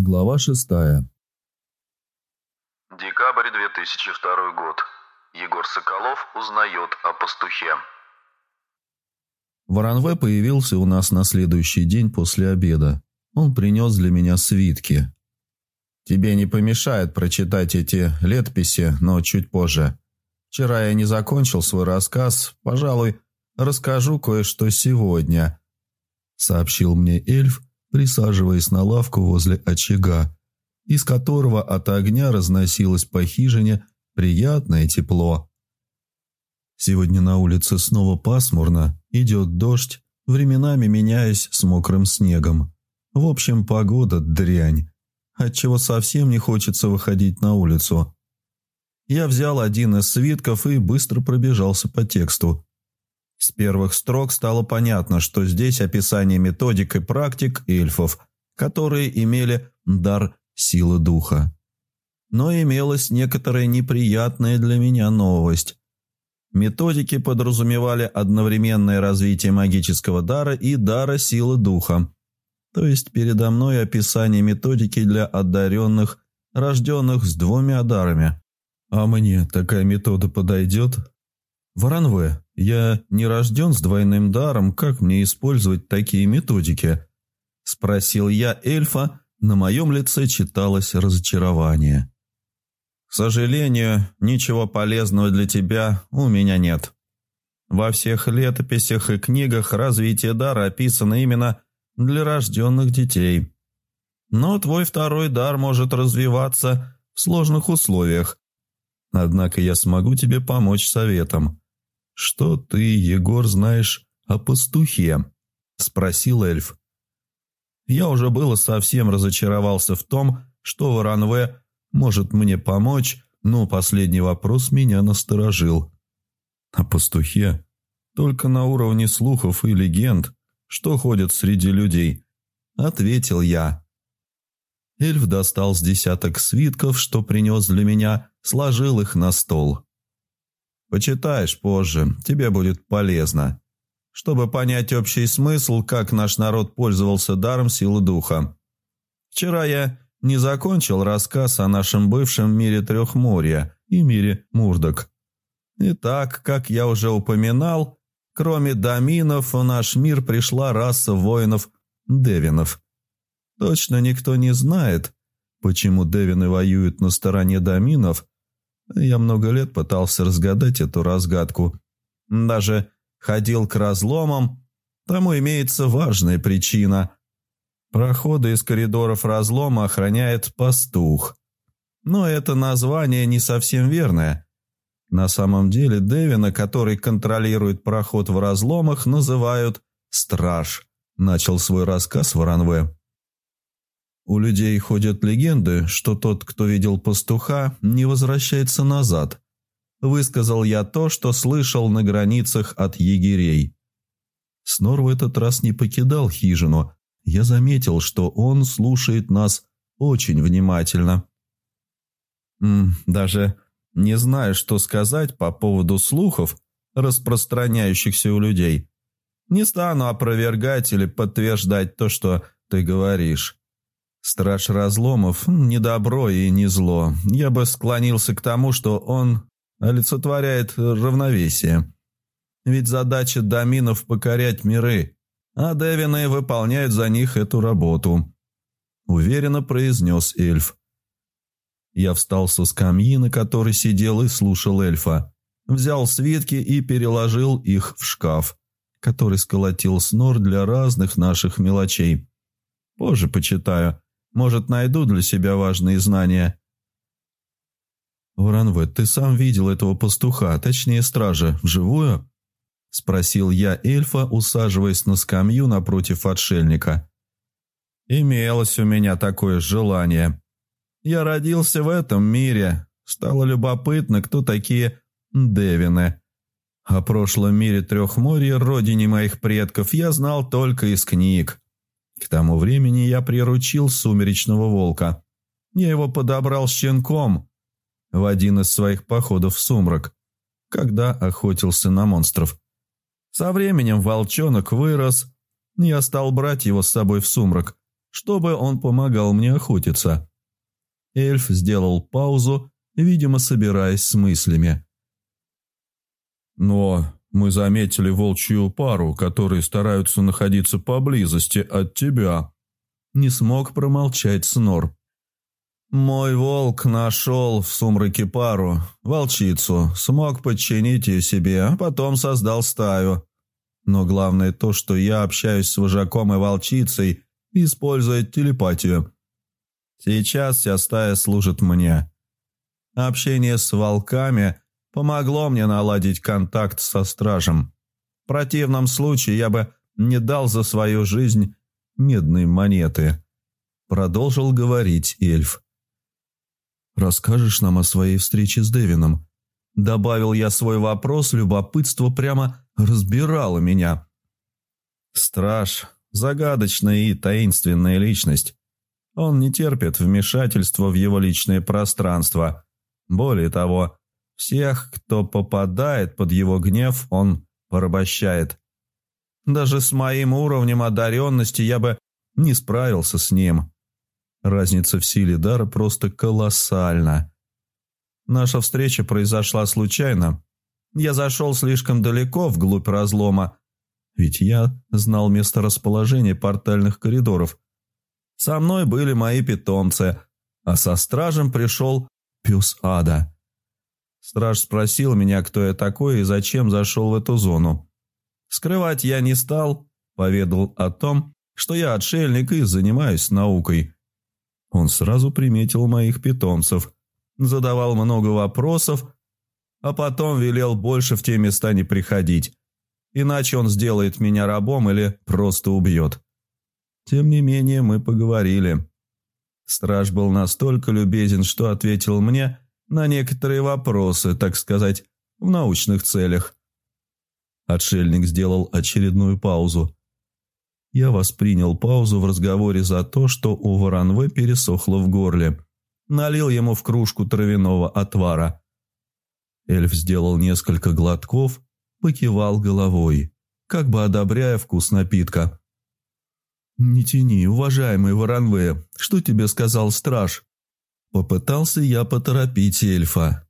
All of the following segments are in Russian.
Глава шестая. Декабрь 2002 год. Егор Соколов узнает о пастухе. Воронве появился у нас на следующий день после обеда. Он принес для меня свитки. Тебе не помешает прочитать эти летописи, но чуть позже. Вчера я не закончил свой рассказ, пожалуй, расскажу кое-что сегодня», — сообщил мне эльф, присаживаясь на лавку возле очага, из которого от огня разносилось по хижине приятное тепло. Сегодня на улице снова пасмурно, идет дождь, временами меняясь с мокрым снегом. В общем, погода дрянь, отчего совсем не хочется выходить на улицу. Я взял один из свитков и быстро пробежался по тексту. С первых строк стало понятно, что здесь описание методик и практик эльфов, которые имели дар силы духа. Но имелась некоторая неприятная для меня новость. Методики подразумевали одновременное развитие магического дара и дара силы духа. То есть передо мной описание методики для одаренных, рожденных с двумя дарами. А мне такая метода подойдет? Воронве, я не рожден с двойным даром, как мне использовать такие методики? Спросил я эльфа, на моем лице читалось разочарование. К сожалению, ничего полезного для тебя у меня нет. Во всех летописях и книгах развитие дара описано именно для рожденных детей. Но твой второй дар может развиваться в сложных условиях. Однако я смогу тебе помочь советом. Что ты, Егор, знаешь о пастухе?» – спросил эльф. Я уже было совсем разочаровался в том, что Воронве может мне помочь, но последний вопрос меня насторожил. О пастухе? Только на уровне слухов и легенд, что ходят среди людей, ответил я. Эльф достал с десяток свитков, что принес для меня, сложил их на стол. «Почитаешь позже, тебе будет полезно, чтобы понять общий смысл, как наш народ пользовался даром силы духа. Вчера я не закончил рассказ о нашем бывшем мире Трехморья и мире Мурдок. Итак, как я уже упоминал, кроме доминов в наш мир пришла раса воинов-девинов. Точно никто не знает, почему девины воюют на стороне доминов. Я много лет пытался разгадать эту разгадку. Даже ходил к разломам, тому имеется важная причина. Проходы из коридоров разлома охраняет пастух. Но это название не совсем верное. На самом деле Девина, который контролирует проход в разломах, называют «страж», начал свой рассказ Воронве. У людей ходят легенды, что тот, кто видел пастуха, не возвращается назад. Высказал я то, что слышал на границах от егерей. Снор в этот раз не покидал хижину. Я заметил, что он слушает нас очень внимательно. Даже не знаю, что сказать по поводу слухов, распространяющихся у людей. Не стану опровергать или подтверждать то, что ты говоришь. Страж разломов – не добро и не зло. Я бы склонился к тому, что он олицетворяет равновесие. Ведь задача доминов – покорять миры, а девины выполняют за них эту работу. Уверенно произнес эльф. Я встал со скамьи, на которой сидел и слушал эльфа. Взял свитки и переложил их в шкаф, который сколотил снор для разных наших мелочей. Позже почитаю – может, найду для себя важные знания. «Воронве, ты сам видел этого пастуха, точнее стража, вживую?» Спросил я эльфа, усаживаясь на скамью напротив отшельника. «Имелось у меня такое желание. Я родился в этом мире. Стало любопытно, кто такие Девины. О прошлом мире Трехморья, родине моих предков, я знал только из книг. К тому времени я приручил сумеречного волка. Я его подобрал щенком в один из своих походов в сумрак, когда охотился на монстров. Со временем волчонок вырос, я стал брать его с собой в сумрак, чтобы он помогал мне охотиться. Эльф сделал паузу, видимо, собираясь с мыслями. «Но мы заметили волчью пару, которые стараются находиться поблизости от тебя». Не смог промолчать Снор. «Мой волк нашел в сумраке пару, волчицу, смог подчинить ее себе, а потом создал стаю. Но главное то, что я общаюсь с вожаком и волчицей, используя телепатию. Сейчас вся стая служит мне. Общение с волками помогло мне наладить контакт со стражем. В противном случае я бы не дал за свою жизнь медной монеты. Продолжил говорить эльф. «Расскажешь нам о своей встрече с Дэвином?» Добавил я свой вопрос, любопытство прямо разбирало меня. Страж – загадочная и таинственная личность. Он не терпит вмешательства в его личное пространство. Более того, всех, кто попадает под его гнев, он порабощает. Даже с моим уровнем одаренности я бы не справился с ним. Разница в силе дара просто колоссальна. Наша встреча произошла случайно. Я зашел слишком далеко вглубь разлома, ведь я знал место расположения портальных коридоров. Со мной были мои питомцы, а со стражем пришел пес ада. Страж спросил меня, кто я такой и зачем зашел в эту зону. Скрывать я не стал, поведал о том, что я отшельник и занимаюсь наукой. Он сразу приметил моих питомцев, задавал много вопросов, а потом велел больше в те места не приходить, иначе он сделает меня рабом или просто убьет. Тем не менее, мы поговорили. Страж был настолько любезен, что ответил мне на некоторые вопросы, так сказать, в научных целях. Отшельник сделал очередную паузу. Я воспринял паузу в разговоре за то, что у Воронве пересохло в горле. Налил ему в кружку травяного отвара. Эльф сделал несколько глотков, покивал головой, как бы одобряя вкус напитка. «Не тяни, уважаемый Воронве, что тебе сказал страж?» Попытался я поторопить эльфа.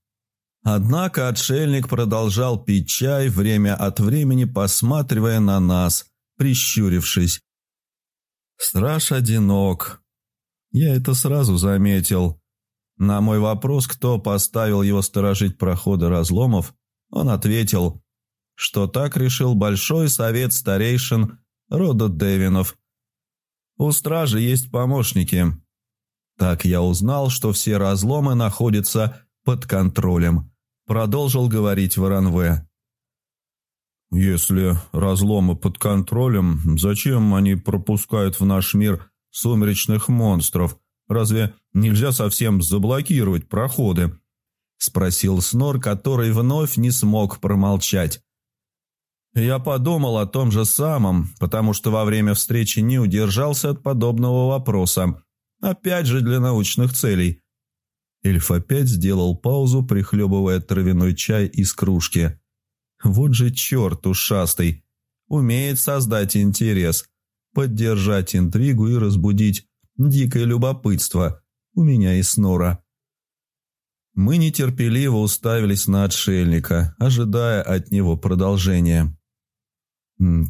Однако отшельник продолжал пить чай, время от времени посматривая на нас, прищурившись. Страж одинок. Я это сразу заметил. На мой вопрос, кто поставил его сторожить проходы разломов, он ответил, что так решил Большой Совет Старейшин рода Девинов. У стражи есть помощники. Так я узнал, что все разломы находятся под контролем. Продолжил говорить Воронве. Если разломы под контролем, зачем они пропускают в наш мир сумеречных монстров? Разве нельзя совсем заблокировать проходы?» Спросил Снор, который вновь не смог промолчать. Я подумал о том же самом, потому что во время встречи не удержался от подобного вопроса. Опять же для научных целей. Эльф опять сделал паузу, прихлебывая травяной чай из кружки. Вот же черт ушастый. Умеет создать интерес, поддержать интригу и разбудить дикое любопытство у меня и Снора. Мы нетерпеливо уставились на отшельника, ожидая от него продолжения.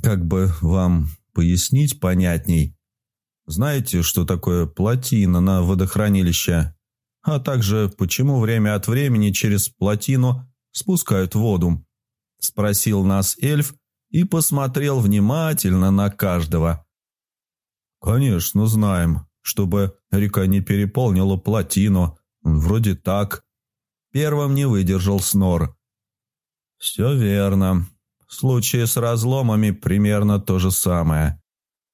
«Как бы вам пояснить понятней? Знаете, что такое плотина на водохранилище? А также, почему время от времени через плотину спускают воду?» – спросил нас эльф и посмотрел внимательно на каждого. «Конечно, знаем, чтобы река не переполнила плотину. Вроде так». Первым не выдержал Снор. «Все верно. В случае с разломами примерно то же самое.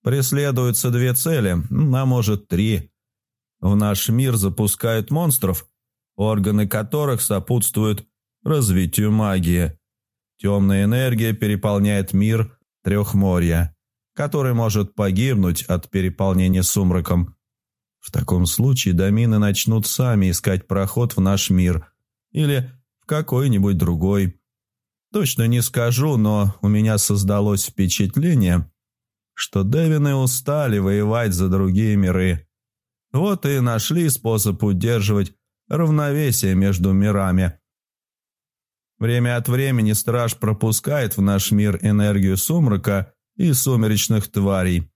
Преследуются две цели, а может три. В наш мир запускают монстров, органы которых сопутствуют развитию магии. Темная энергия переполняет мир трехморья, который может погибнуть от переполнения сумраком. В таком случае домины начнут сами искать проход в наш мир или в какой-нибудь другой. Точно не скажу, но у меня создалось впечатление, что Девины устали воевать за другие миры. Вот и нашли способ удерживать равновесие между мирами. Время от времени страж пропускает в наш мир энергию сумрака и сумеречных тварей.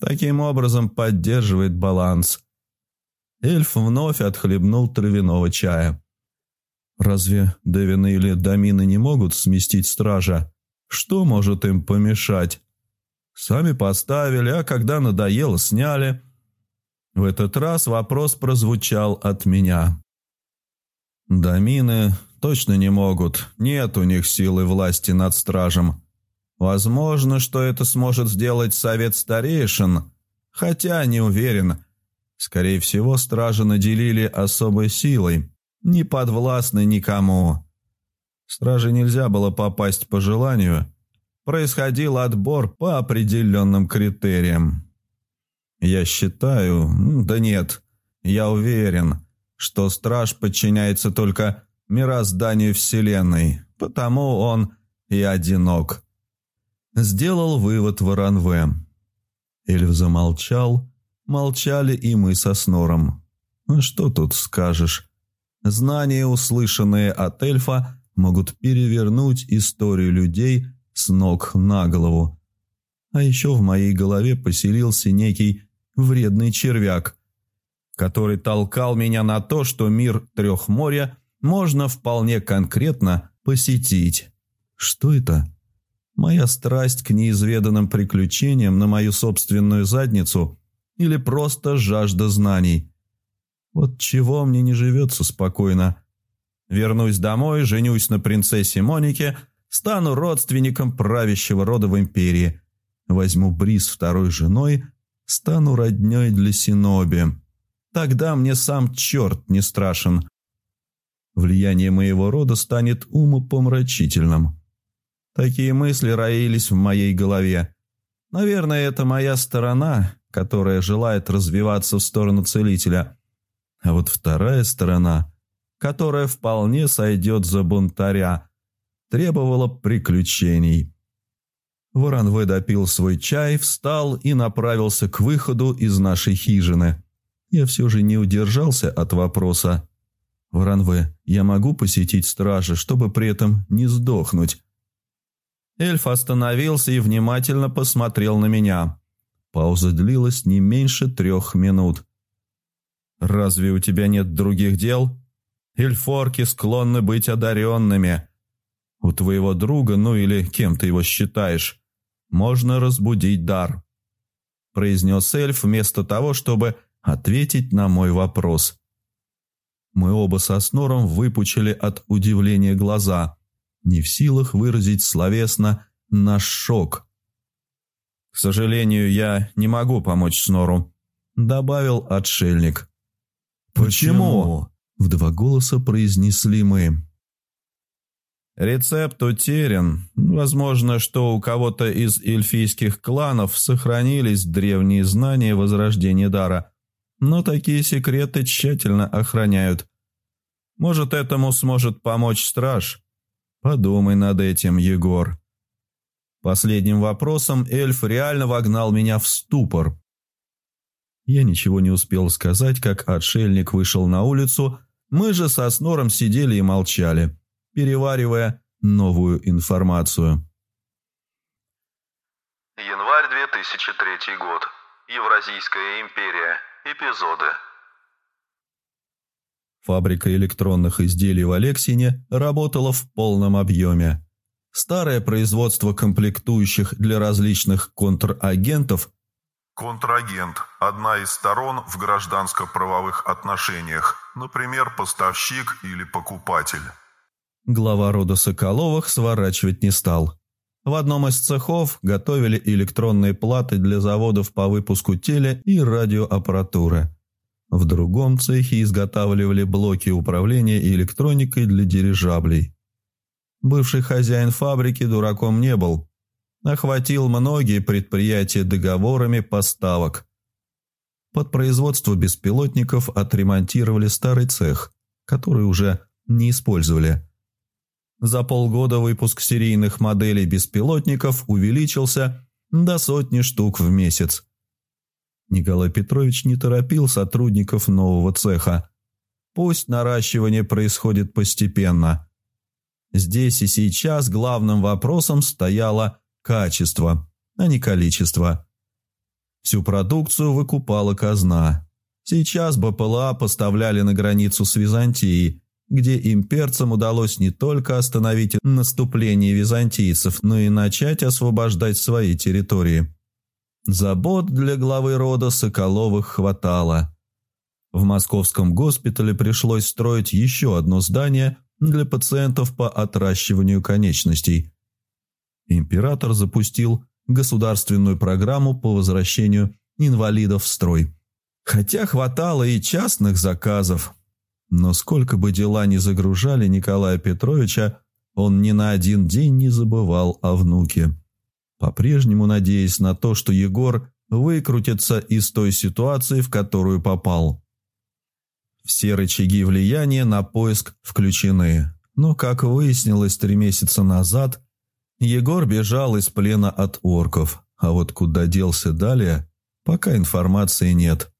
Таким образом поддерживает баланс. Эльф вновь отхлебнул травяного чая. Разве Девины или Дамины не могут сместить стража? Что может им помешать? Сами поставили, а когда надоело, сняли. В этот раз вопрос прозвучал от меня. Дамины точно не могут, нет у них силы власти над стражем. Возможно, что это сможет сделать совет старейшин, хотя не уверен. Скорее всего, стражи наделили особой силой, не подвластны никому. Страже нельзя было попасть по желанию. Происходил отбор по определенным критериям. Я считаю, да нет, я уверен, что страж подчиняется только мирозданию Вселенной, потому он и одинок. Сделал вывод Воронве. Эльф замолчал, молчали и мы со Снором. Что тут скажешь? Знания, услышанные от эльфа, могут перевернуть историю людей с ног на голову. А еще в моей голове поселился некий вредный червяк, который толкал меня на то, что мир трех моря можно вполне конкретно посетить. Что это? Моя страсть к неизведанным приключениям на мою собственную задницу или просто жажда знаний? Вот чего мне не живется спокойно. Вернусь домой, женюсь на принцессе Монике, стану родственником правящего рода в империи. Возьму Бриз второй женой, стану родней для Синоби. Тогда мне сам черт не страшен. Влияние моего рода станет умопомрачительным. Такие мысли роились в моей голове. Наверное, это моя сторона, которая желает развиваться в сторону целителя. А вот вторая сторона, которая вполне сойдет за бунтаря, требовала приключений. Воронве допил свой чай, встал и направился к выходу из нашей хижины. Я все же не удержался от вопроса. «Воронве, я могу посетить стражи, чтобы при этом не сдохнуть?» Эльф остановился и внимательно посмотрел на меня. Пауза длилась не меньше трех минут. «Разве у тебя нет других дел? Эльфорки склонны быть одаренными. У твоего друга, ну или кем ты его считаешь, можно разбудить дар», произнес эльф вместо того, чтобы ответить на мой вопрос. Мы оба со Снором выпучили от удивления глаза не в силах выразить словесно наш шок. «К сожалению, я не могу помочь Снору», — добавил отшельник. «Почему?» — в два голоса произнесли мы. Рецепт утерян. Возможно, что у кого-то из эльфийских кланов сохранились древние знания возрождения дара, но такие секреты тщательно охраняют. Может, этому сможет помочь страж. Подумай над этим, Егор. Последним вопросом эльф реально вогнал меня в ступор. Я ничего не успел сказать, как отшельник вышел на улицу, мы же со Снором сидели и молчали, переваривая новую информацию. Январь 2003 год. Евразийская империя. Эпизоды. Фабрика электронных изделий в Алексине работала в полном объеме. Старое производство комплектующих для различных контрагентов Контрагент – одна из сторон в гражданско-правовых отношениях, например, поставщик или покупатель. Глава рода Соколовых сворачивать не стал. В одном из цехов готовили электронные платы для заводов по выпуску теле- и радиоаппаратуры. В другом цехе изготавливали блоки управления электроникой для дирижаблей. Бывший хозяин фабрики дураком не был. Охватил многие предприятия договорами поставок. Под производство беспилотников отремонтировали старый цех, который уже не использовали. За полгода выпуск серийных моделей беспилотников увеличился до сотни штук в месяц. Николай Петрович не торопил сотрудников нового цеха. Пусть наращивание происходит постепенно. Здесь и сейчас главным вопросом стояло качество, а не количество. Всю продукцию выкупала казна. Сейчас БПЛА поставляли на границу с Византией, где имперцам удалось не только остановить наступление византийцев, но и начать освобождать свои территории. Забот для главы рода Соколовых хватало. В московском госпитале пришлось строить еще одно здание для пациентов по отращиванию конечностей. Император запустил государственную программу по возвращению инвалидов в строй. Хотя хватало и частных заказов. Но сколько бы дела ни загружали Николая Петровича, он ни на один день не забывал о внуке по-прежнему надеясь на то, что Егор выкрутится из той ситуации, в которую попал. Все рычаги влияния на поиск включены, но, как выяснилось три месяца назад, Егор бежал из плена от орков, а вот куда делся далее, пока информации нет.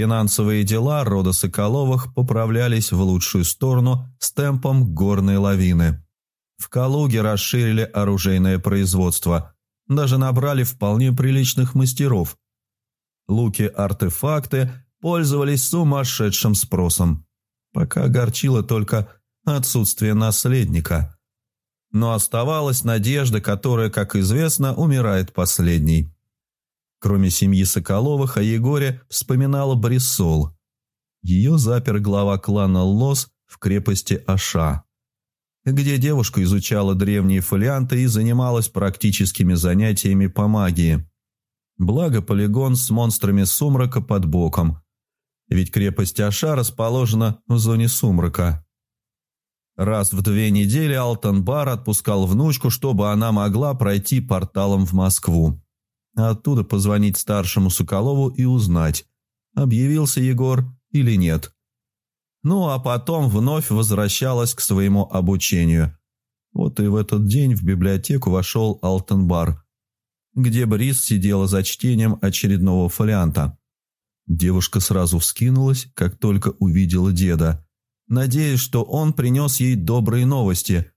Финансовые дела рода Соколовых поправлялись в лучшую сторону с темпом горной лавины. В Калуге расширили оружейное производство, даже набрали вполне приличных мастеров. Луки-артефакты пользовались сумасшедшим спросом. Пока огорчило только отсутствие наследника. Но оставалась надежда, которая, как известно, умирает последней. Кроме семьи Соколовых, о Егоре вспоминала Брисол. Ее запер глава клана Лос в крепости Аша где девушка изучала древние фолианты и занималась практическими занятиями по магии. Благо полигон с монстрами сумрака под боком, ведь крепость Аша расположена в зоне сумрака. Раз в две недели Алтон-бар отпускал внучку, чтобы она могла пройти порталом в Москву. А оттуда позвонить старшему Соколову и узнать, объявился Егор или нет. Ну а потом вновь возвращалась к своему обучению. Вот и в этот день в библиотеку вошел Алтенбар, где Брис сидела за чтением очередного фолианта. Девушка сразу вскинулась, как только увидела деда, надеясь, что он принес ей добрые новости.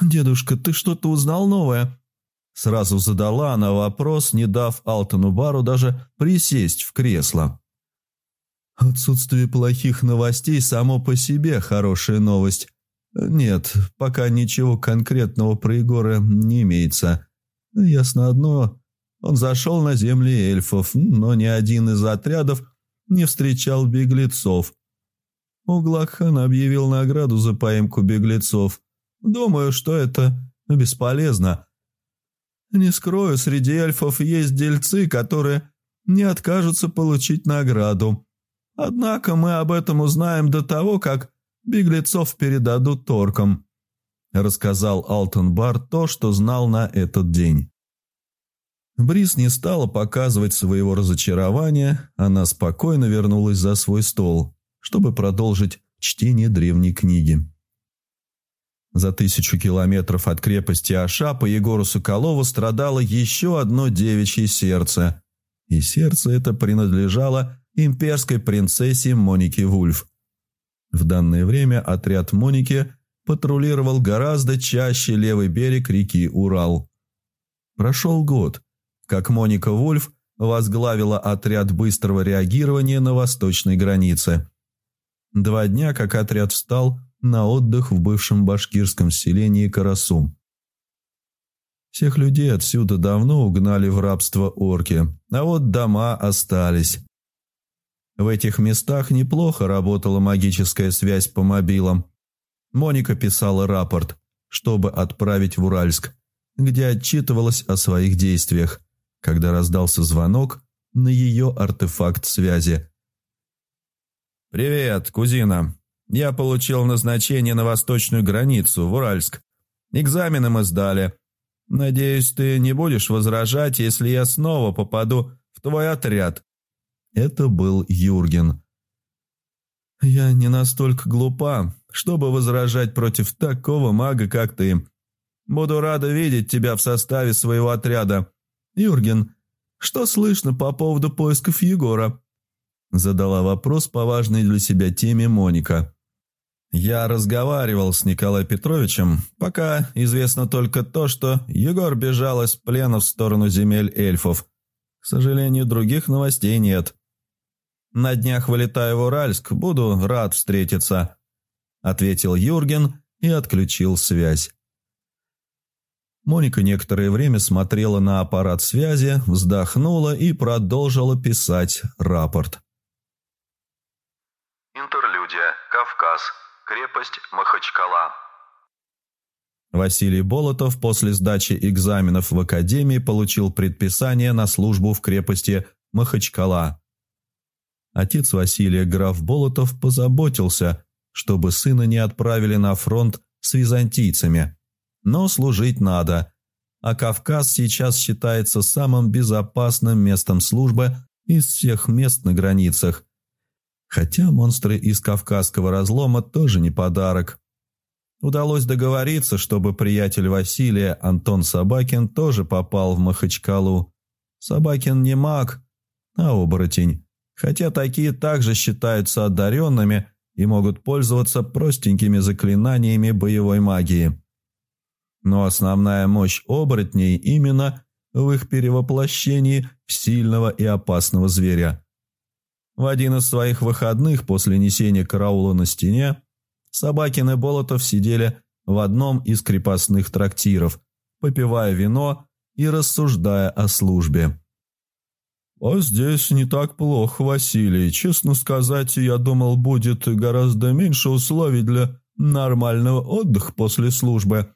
«Дедушка, ты что-то узнал новое?» Сразу задала она вопрос, не дав Алтену Бару даже присесть в кресло. Отсутствие плохих новостей само по себе хорошая новость. Нет, пока ничего конкретного про Егора не имеется. Ясно одно, он зашел на земли эльфов, но ни один из отрядов не встречал беглецов. Углакхан объявил награду за поимку беглецов. Думаю, что это бесполезно. Не скрою, среди эльфов есть дельцы, которые не откажутся получить награду. Однако мы об этом узнаем до того, как беглецов передадут торкам», – рассказал Алтон Бар то, что знал на этот день. Брис не стала показывать своего разочарования, она спокойно вернулась за свой стол, чтобы продолжить чтение древней книги. За тысячу километров от крепости Аша по Егору Соколову страдало еще одно девичье сердце, и сердце это принадлежало имперской принцессе Монике Вульф. В данное время отряд Моники патрулировал гораздо чаще левый берег реки Урал. Прошел год, как Моника Вульф возглавила отряд быстрого реагирования на восточной границе. Два дня, как отряд встал на отдых в бывшем башкирском селении Карасум. Всех людей отсюда давно угнали в рабство орки, а вот дома остались. В этих местах неплохо работала магическая связь по мобилам. Моника писала рапорт, чтобы отправить в Уральск, где отчитывалась о своих действиях, когда раздался звонок на ее артефакт связи. «Привет, кузина. Я получил назначение на восточную границу, в Уральск. Экзамены мы сдали. Надеюсь, ты не будешь возражать, если я снова попаду в твой отряд. Это был Юрген. «Я не настолько глупа, чтобы возражать против такого мага, как ты. Буду рада видеть тебя в составе своего отряда. Юрген, что слышно по поводу поисков Егора?» Задала вопрос по важной для себя теме Моника. «Я разговаривал с Николаем Петровичем, пока известно только то, что Егор бежал из плена в сторону земель эльфов. К сожалению, других новостей нет. На днях вылетаю в Уральск, буду рад встретиться», – ответил Юрген и отключил связь. Моника некоторое время смотрела на аппарат связи, вздохнула и продолжила писать рапорт. Интерлюдия. Кавказ. Крепость Махачкала. Василий Болотов после сдачи экзаменов в академии получил предписание на службу в крепости Махачкала. Отец Василия, граф Болотов, позаботился, чтобы сына не отправили на фронт с византийцами – но служить надо, а Кавказ сейчас считается самым безопасным местом службы из всех мест на границах. Хотя монстры из Кавказского разлома тоже не подарок. Удалось договориться, чтобы приятель Василия, Антон Собакин, тоже попал в Махачкалу. Собакин не маг, а оборотень, хотя такие также считаются одаренными и могут пользоваться простенькими заклинаниями боевой магии. Но основная мощь оборотней именно в их перевоплощении в сильного и опасного зверя. В один из своих выходных после несения караула на стене Собакин и Болотов сидели в одном из крепостных трактиров, попивая вино и рассуждая о службе. «А здесь не так плохо, Василий. Честно сказать, я думал, будет гораздо меньше условий для нормального отдыха после службы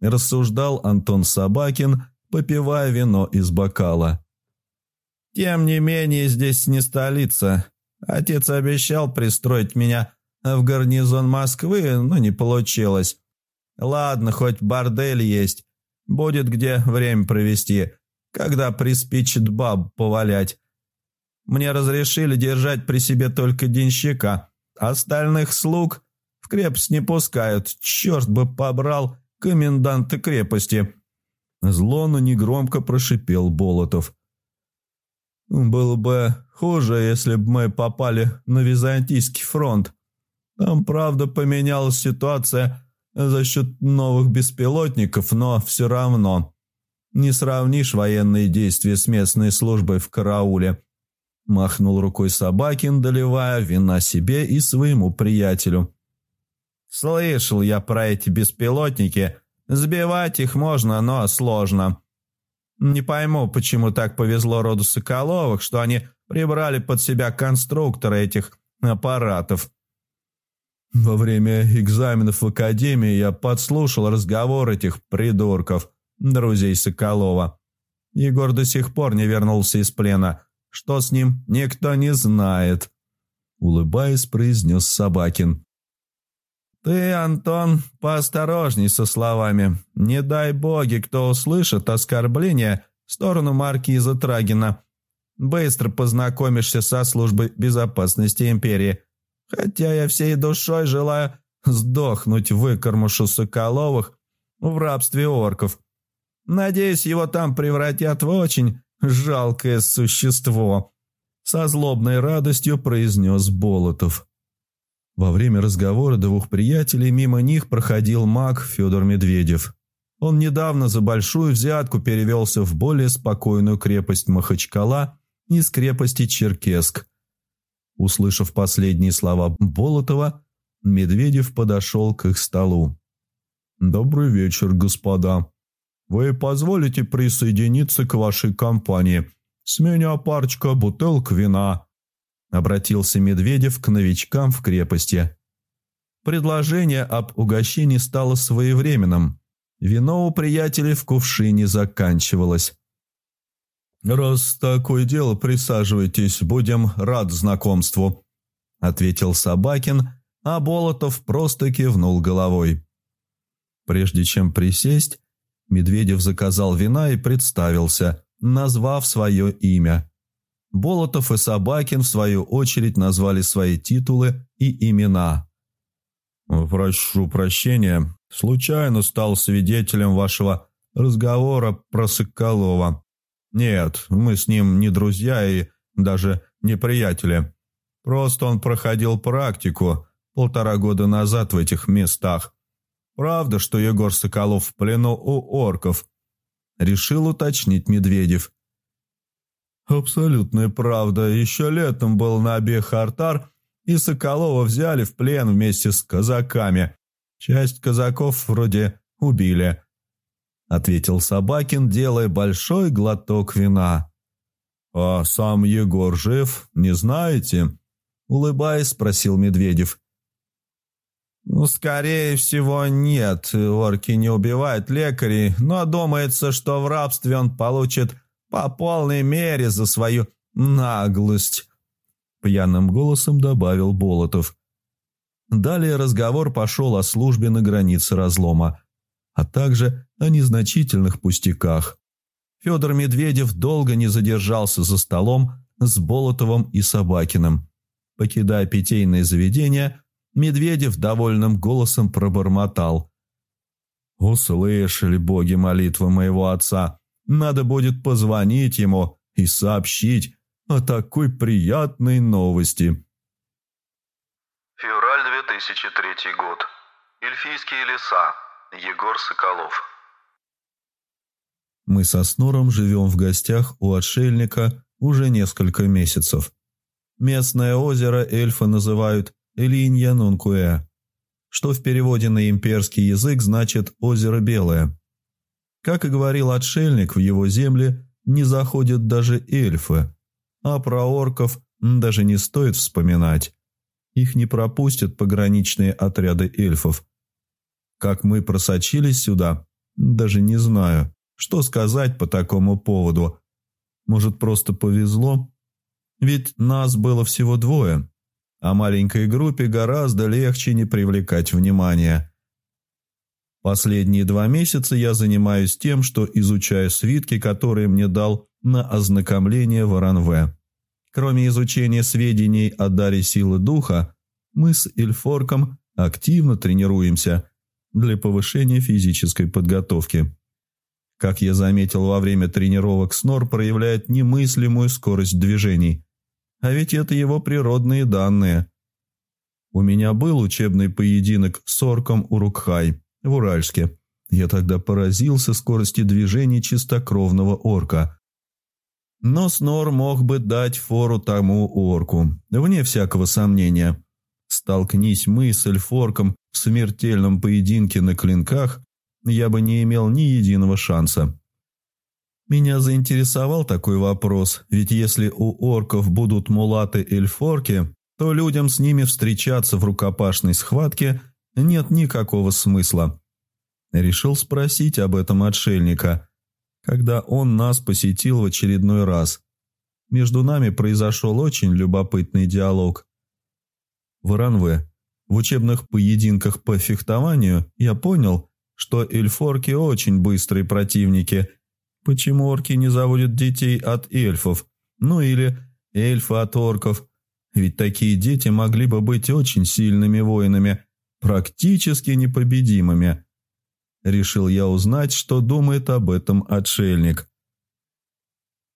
рассуждал Антон Собакин, попивая вино из бокала. «Тем не менее, здесь не столица. Отец обещал пристроить меня в гарнизон Москвы, но не получилось. Ладно, хоть бордель есть. Будет где время провести, когда приспичит баб повалять. Мне разрешили держать при себе только денщика. Остальных слуг в крепость не пускают. Черт бы побрал коменданта крепости!» Зло, но негромко прошипел Болотов. «Было бы хуже, если бы мы попали на Византийский фронт. Там, правда, поменялась ситуация за счет новых беспилотников, но все равно не сравнишь военные действия с местной службой в карауле». Махнул рукой Собакин, доливая вина себе и своему приятелю. Слышал я про эти беспилотники. Сбивать их можно, но сложно. Не пойму, почему так повезло роду Соколовых, что они прибрали под себя конструкторы этих аппаратов. Во время экзаменов в академии я подслушал разговор этих придурков, друзей Соколова. Егор до сих пор не вернулся из плена. Что с ним, никто не знает. Улыбаясь, произнес Собакин. «Ты, Антон, поосторожней со словами. Не дай боги, кто услышит оскорбление в сторону маркиза Трагина. Быстро познакомишься со службой безопасности империи. Хотя я всей душой желаю сдохнуть выкормушу Соколовых в рабстве орков. Надеюсь, его там превратят в очень жалкое существо», — со злобной радостью произнес Болотов. Во время разговора двух приятелей мимо них проходил маг Федор Медведев. Он недавно за большую взятку перевелся в более спокойную крепость Махачкала из крепости Черкесск. Услышав последние слова Болотова, Медведев подошел к их столу. «Добрый вечер, господа. Вы позволите присоединиться к вашей компании? С меня парочка бутылок вина» обратился Медведев к новичкам в крепости. Предложение об угощении стало своевременным. Вино у приятелей в кувшине заканчивалось. «Раз такое дело, присаживайтесь, будем рад знакомству», — ответил Собакин, а Болотов просто кивнул головой. Прежде чем присесть, Медведев заказал вина и представился, назвав свое имя. Болотов и Собакин, в свою очередь, назвали свои титулы и имена. «Прошу прощения, Случайно стал свидетелем вашего разговора про Соколова. Нет, мы с ним не друзья и даже не приятели. Просто он проходил практику полтора года назад в этих местах. Правда, что Егор Соколов в плену у орков? Решил уточнить Медведев. Абсолютная правда. Еще летом был набег Артар, и Соколова взяли в плен вместе с казаками. Часть казаков вроде убили. Ответил Собакин, делая большой глоток вина. «А сам Егор жив, не знаете?» Улыбаясь, спросил Медведев. «Ну, скорее всего, нет. Орки не убивают лекарей, но думается, что в рабстве он получит по полной мере за свою наглость», — пьяным голосом добавил Болотов. Далее разговор пошел о службе на границе разлома, а также о незначительных пустяках. Федор Медведев долго не задержался за столом с Болотовым и Собакиным. Покидая питейное заведение, Медведев довольным голосом пробормотал. «Услышали боги молитвы моего отца. Надо будет позвонить ему и сообщить о такой приятной новости». Февраль 2003 год. Эльфийские леса. Егор Соколов. Мы со Снором живем в гостях у отшельника уже несколько месяцев. Местное озеро эльфы называют Элинья Нункуэ, что в переводе на имперский язык значит «озеро белое». Как и говорил отшельник, в его земле не заходят даже эльфы, а про орков даже не стоит вспоминать. Их не пропустят пограничные отряды эльфов. Как мы просочились сюда, даже не знаю. Что сказать по такому поводу? Может, просто повезло? Ведь нас было всего двое, а маленькой группе гораздо легче не привлекать внимания. Последние два месяца я занимаюсь тем, что изучаю свитки, которые мне дал на ознакомление Варанве. Кроме изучения сведений о даре силы духа, мы с Эльфорком активно тренируемся для повышения физической подготовки. Как я заметил во время тренировок, Снор проявляет немыслимую скорость движений. А ведь это его природные данные. У меня был учебный поединок с орком Урукхай в Уральске. Я тогда поразился скорости движений чистокровного орка. Но Снор мог бы дать фору тому орку, вне всякого сомнения. Столкнись мы с Эльфорком в смертельном поединке на клинках, я бы не имел ни единого шанса. Меня заинтересовал такой вопрос, ведь если у орков будут мулаты-эльфорки, то людям с ними встречаться в рукопашной схватке нет никакого смысла. Решил спросить об этом отшельника, когда он нас посетил в очередной раз. Между нами произошел очень любопытный диалог. В в учебных поединках по фехтованию, я понял, что эльфорки очень быстрые противники. Почему орки не заводят детей от эльфов? Ну или эльфы от орков? Ведь такие дети могли бы быть очень сильными воинами, практически непобедимыми. Решил я узнать, что думает об этом отшельник.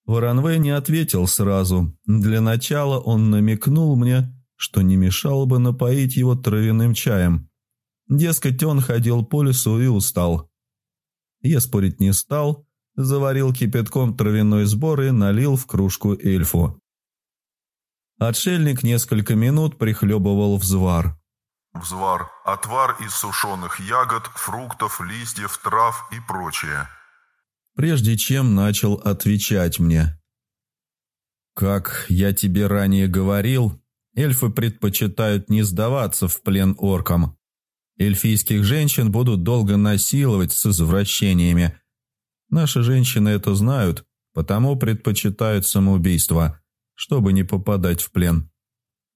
Воронвей не ответил сразу. Для начала он намекнул мне, что не мешало бы напоить его травяным чаем – Дескать, он ходил по лесу и устал. Я спорить не стал, заварил кипятком травяной сбор и налил в кружку эльфу. Отшельник несколько минут прихлебывал взвар. Взвар – отвар из сушеных ягод, фруктов, листьев, трав и прочее. Прежде чем начал отвечать мне. «Как я тебе ранее говорил, эльфы предпочитают не сдаваться в плен оркам. Эльфийских женщин будут долго насиловать с извращениями. Наши женщины это знают, потому предпочитают самоубийство, чтобы не попадать в плен.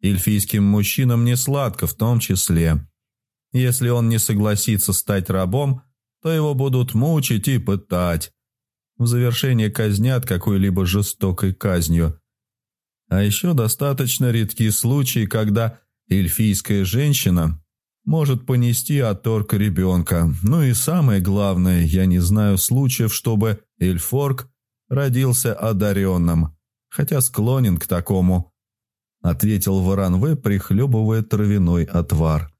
Эльфийским мужчинам не сладко в том числе. Если он не согласится стать рабом, то его будут мучить и пытать. В завершение казнят какой-либо жестокой казнью. А еще достаточно редкие случаи, когда эльфийская женщина может понести от ребенка. Ну и самое главное, я не знаю случаев, чтобы Эльфорг родился одаренным, хотя склонен к такому», — ответил Варанве, прихлебывая травяной отвар.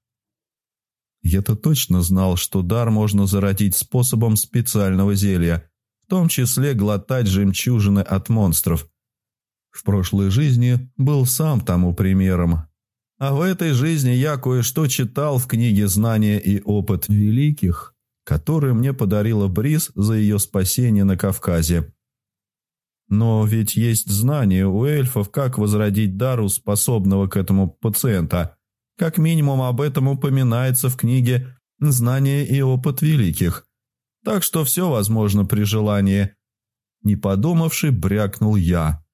Я-то точно знал, что дар можно зародить способом специального зелья, в том числе глотать жемчужины от монстров. В прошлой жизни был сам тому примером, а в этой жизни я кое-что читал в книге «Знания и опыт великих», которую мне подарила Брис за ее спасение на Кавказе. Но ведь есть знания у эльфов, как возродить дару способного к этому пациента. Как минимум об этом упоминается в книге «Знания и опыт великих». Так что все возможно при желании. Не подумавши, брякнул я.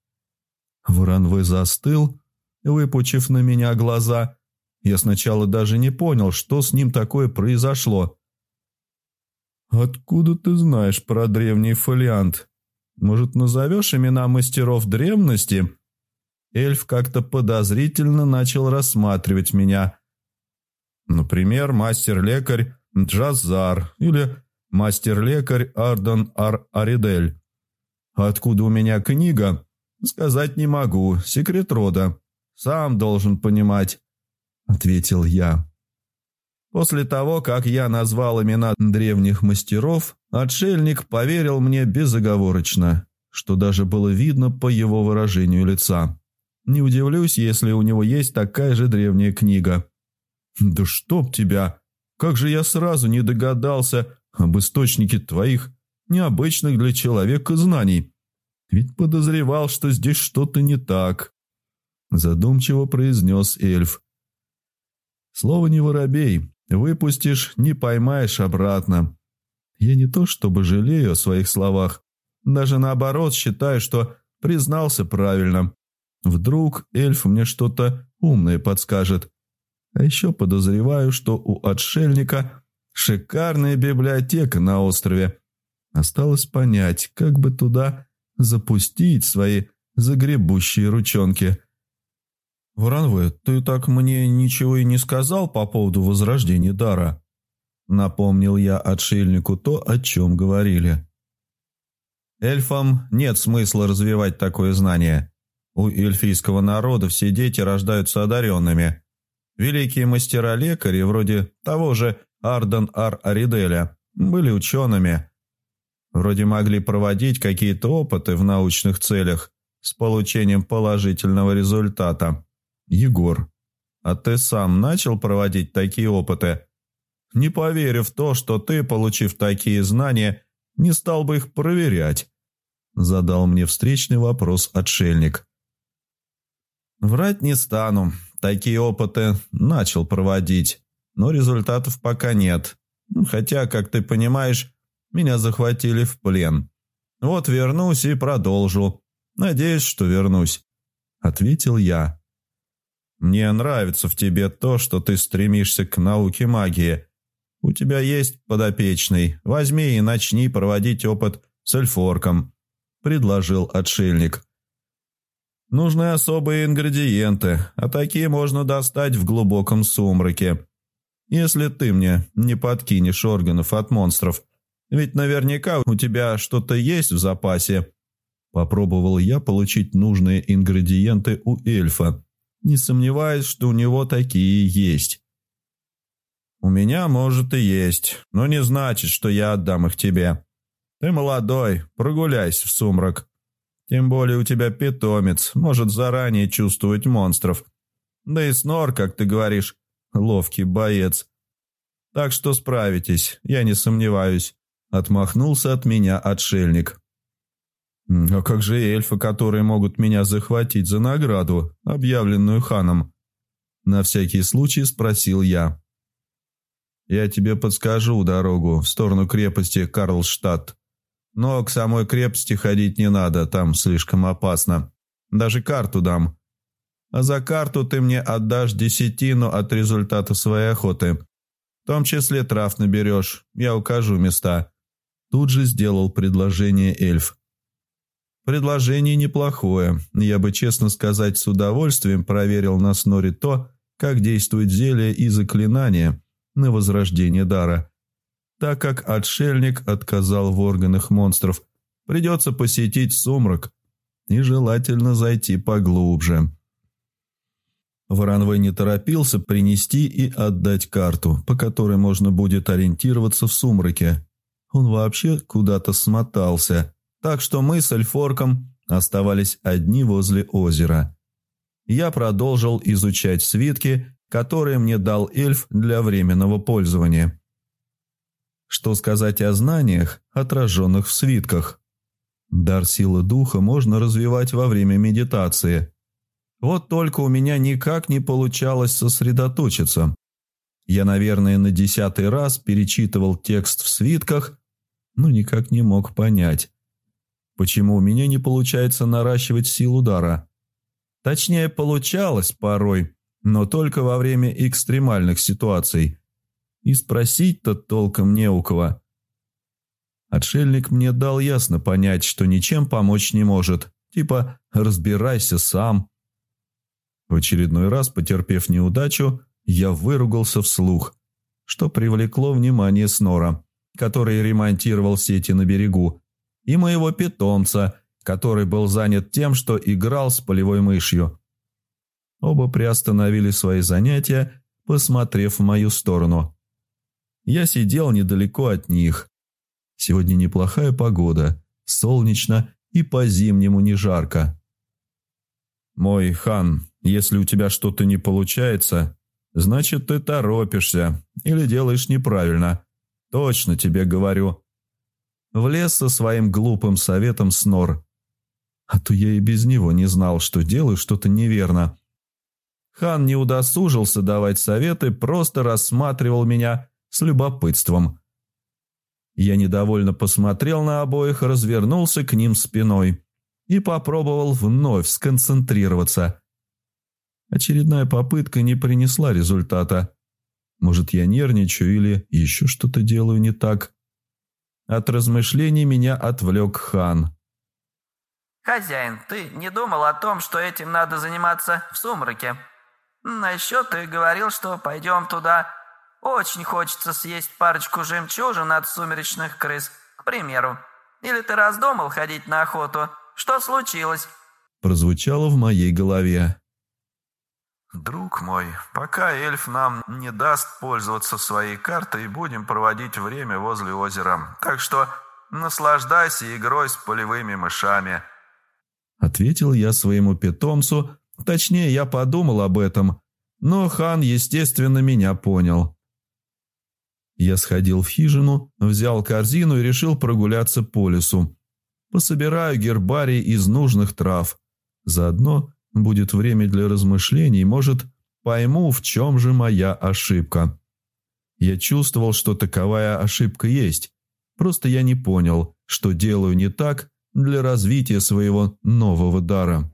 Воронвы застыл, выпучив на меня глаза. Я сначала даже не понял, что с ним такое произошло. «Откуда ты знаешь про древний фолиант? Может, назовешь имена мастеров древности?» Эльф как-то подозрительно начал рассматривать меня. Например, мастер-лекарь Джазар или мастер-лекарь Арден Ар-Аридель. Откуда у меня книга? Сказать не могу, секрет рода. Сам должен понимать», — ответил я. После того, как я назвал имена древних мастеров, отшельник поверил мне безоговорочно, что даже было видно по его выражению лица. Не удивлюсь, если у него есть такая же древняя книга. «Да чтоб тебя! Как же я сразу не догадался об источнике твоих необычных для человека знаний! Ведь подозревал, что здесь что-то не так!» Задумчиво произнес эльф. «Слово не воробей. Выпустишь, не поймаешь обратно. Я не то чтобы жалею о своих словах, даже наоборот считаю, что признался правильно. Вдруг эльф мне что-то умное подскажет. А еще подозреваю, что у отшельника шикарная библиотека на острове. Осталось понять, как бы туда запустить свои загребущие ручонки». «Вранве, ты так мне ничего и не сказал по поводу возрождения дара?» Напомнил я отшельнику то, о чем говорили. «Эльфам нет смысла развивать такое знание. У эльфийского народа все дети рождаются одаренными. Великие мастера-лекари, вроде того же Арден Ар-Ариделя, были учеными. Вроде могли проводить какие-то опыты в научных целях с получением положительного результата. Егор, а ты сам начал проводить такие опыты? Не поверив в то, что ты, получив такие знания, не стал бы их проверять. Задал мне встречный вопрос отшельник. Врать не стану. Такие опыты начал проводить, но результатов пока нет. Хотя, как ты понимаешь, меня захватили в плен. Вот вернусь и продолжу. Надеюсь, что вернусь. Ответил я. Мне нравится в тебе то, что ты стремишься к науке магии. У тебя есть подопечный. Возьми и начни проводить опыт с эльфорком», – предложил отшельник. «Нужны особые ингредиенты, а такие можно достать в глубоком сумраке. Если ты мне не подкинешь органов от монстров, ведь наверняка у тебя что-то есть в запасе». Попробовал я получить нужные ингредиенты у эльфа не сомневаюсь, что у него такие есть. У меня, может, и есть, но не значит, что я отдам их тебе. Ты молодой, прогуляйся в сумрак. Тем более у тебя питомец, может заранее чувствовать монстров. Да и Снор, как ты говоришь, ловкий боец. Так что справитесь, я не сомневаюсь. Отмахнулся от меня отшельник. «А как же эльфы, которые могут меня захватить за награду, объявленную ханом?» На всякий случай спросил я. «Я тебе подскажу дорогу в сторону крепости Карлштадт. Но к самой крепости ходить не надо, там слишком опасно. Даже карту дам. А за карту ты мне отдашь десятину от результата своей охоты. В том числе трав наберешь, я укажу места». Тут же сделал предложение эльф. Предложение неплохое. Я бы, честно сказать, с удовольствием проверил на Сноре то, как действует зелье и заклинание. на возрождение дара. Так как отшельник отказал в органах монстров, придется посетить сумрак и желательно зайти поглубже. Воронвей не торопился принести и отдать карту, по которой можно будет ориентироваться в сумраке. Он вообще куда-то смотался, так что мы с Эльфорком оставались одни возле озера. Я продолжил изучать свитки, которые мне дал эльф для временного пользования. Что сказать о знаниях, отраженных в свитках? Дар силы духа можно развивать во время медитации – вот только у меня никак не получалось сосредоточиться. Я, наверное, на десятый раз перечитывал текст в свитках, но никак не мог понять, почему у меня не получается наращивать силу удара. Точнее, получалось порой, но только во время экстремальных ситуаций. И спросить-то толком не у кого. Отшельник мне дал ясно понять, что ничем помочь не может. Типа «разбирайся сам». В очередной раз, потерпев неудачу, я выругался вслух, что привлекло внимание Снора, который ремонтировал сети на берегу, и моего питомца, который был занят тем, что играл с полевой мышью. Оба приостановили свои занятия, посмотрев в мою сторону. Я сидел недалеко от них. Сегодня неплохая погода, солнечно и по-зимнему не жарко. «Мой хан, если у тебя что-то не получается, значит, ты торопишься или делаешь неправильно. Точно тебе говорю». Влез со своим глупым советом Снор. А то я и без него не знал, что делаю что-то неверно. Хан не удосужился давать советы, просто рассматривал меня с любопытством. Я недовольно посмотрел на обоих, развернулся к ним спиной и попробовал вновь сконцентрироваться. Очередная попытка не принесла результата. Может, я нервничаю или еще что-то делаю не так. От размышлений меня отвлек хан. «Хозяин, ты не думал о том, что этим надо заниматься в сумраке? На еще ты говорил, что пойдем туда. Очень хочется съесть парочку жемчужин от сумеречных крыс, к примеру. Или ты раздумал ходить на охоту? Что случилось?» Прозвучало в моей голове. «Друг мой, пока эльф нам не даст пользоваться своей картой, будем проводить время возле озера. Так что наслаждайся игрой с полевыми мышами». Ответил я своему питомцу, точнее, я подумал об этом, но хан, естественно, меня понял. Я сходил в хижину, взял корзину и решил прогуляться по лесу. Пособираю гербарий из нужных трав. Заодно Будет время для размышлений, может, пойму, в чем же моя ошибка. Я чувствовал, что таковая ошибка есть, просто я не понял, что делаю не так для развития своего нового дара.